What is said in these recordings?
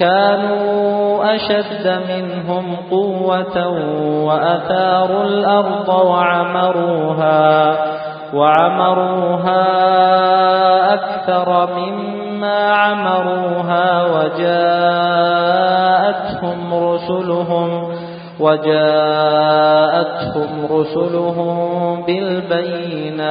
كانوا أشد منهم قوة وأثاروا الأرض وعمروها وعمروها أكثر مما عمروها وجاءتهم رسلهم وجاءتهم رسلهم بالبينات.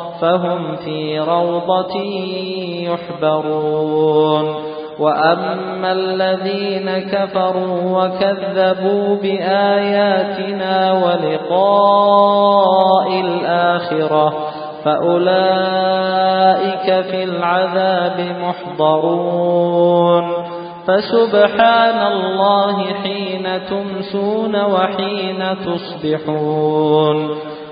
فهم في روضة يحبرون. وأما الذين كفروا وكذبوا بآياتنا ولقاء الآخرة فأولئك في العذاب محضرون. فسبحان الله حين تمسون وحين تصبحون.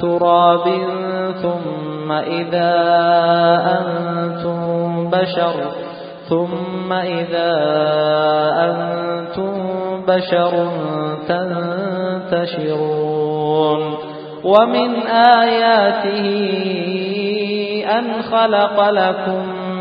تراب ثم إذا أنتم بشر ثم إذا أنتم بشر تنتشرون ومن آياته أن خلق لكم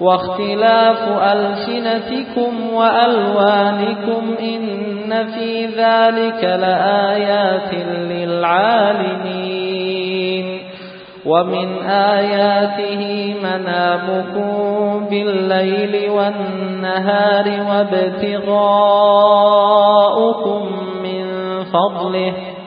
واختلاف ألسنتكم وألوانكم إن في ذلك لآيات للعالمين ومن آياته منامكم بالليل والنهار وابتغاؤكم من فضله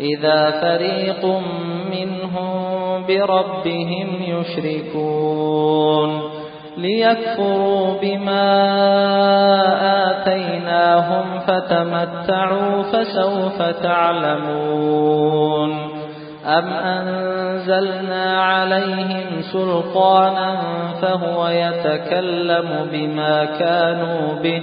إذا فريق منهم بربهم يشركون ليكفروا بما آتيناهم فتمتعوا فسوف تعلمون أم أنزلنا عليهم سلطانا فهو يتكلم بما كانوا به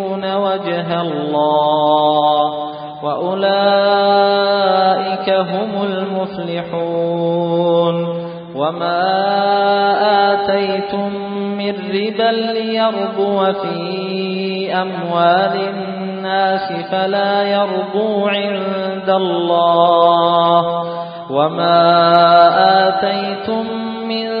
وجه الله وأولئك هم المفلحون. وما آتيتم من ربا ليربو في أموال الناس فلا يربو عند الله. وما آتيتم من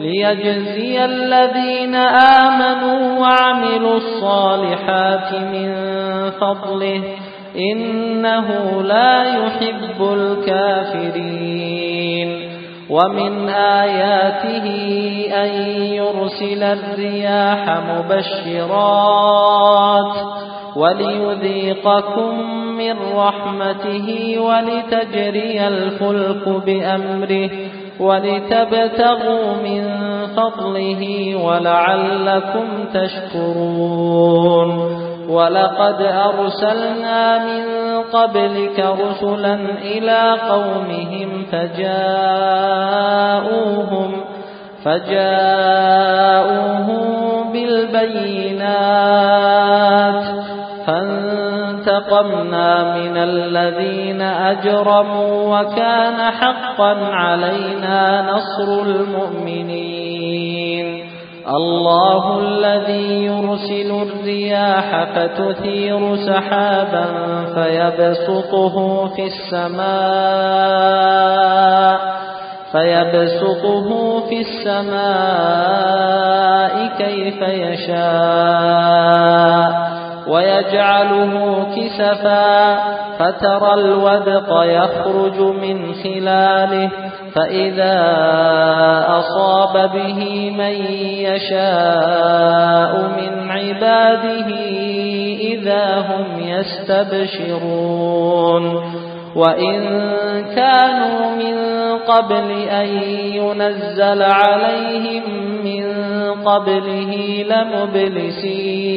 ليجزي الذين آمنوا وعملوا الصالحات من فضله إنه لا يحب الكافرين ومن آياته أن يرسل الرياح مبشرات وليذيقكم من رحمته ولتجري الفلك بأمره ولتبتغوا من فضله ولعلكم تشكرون. ولقد أرسلنا من قبلك رسلا إلى قومهم فجاءوهم فجاءوهم بالبينات فانتقمنا من الذين أجرموا وكان حقا علينا نصر المؤمنين. الله الذي يرسل الرياح فتثير سحابا فيبسطه في السماء فيبسطه في السماء كيف يشاء. ويجعله كسفا فترى الودق يخرج من خلاله فإذا أصاب به من يشاء من عباده إذا هم يستبشرون. وإن كانوا من قبل أن ينزل عليهم من قبله لمبلسين.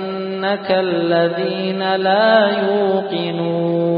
إنك الذين لا يوقنون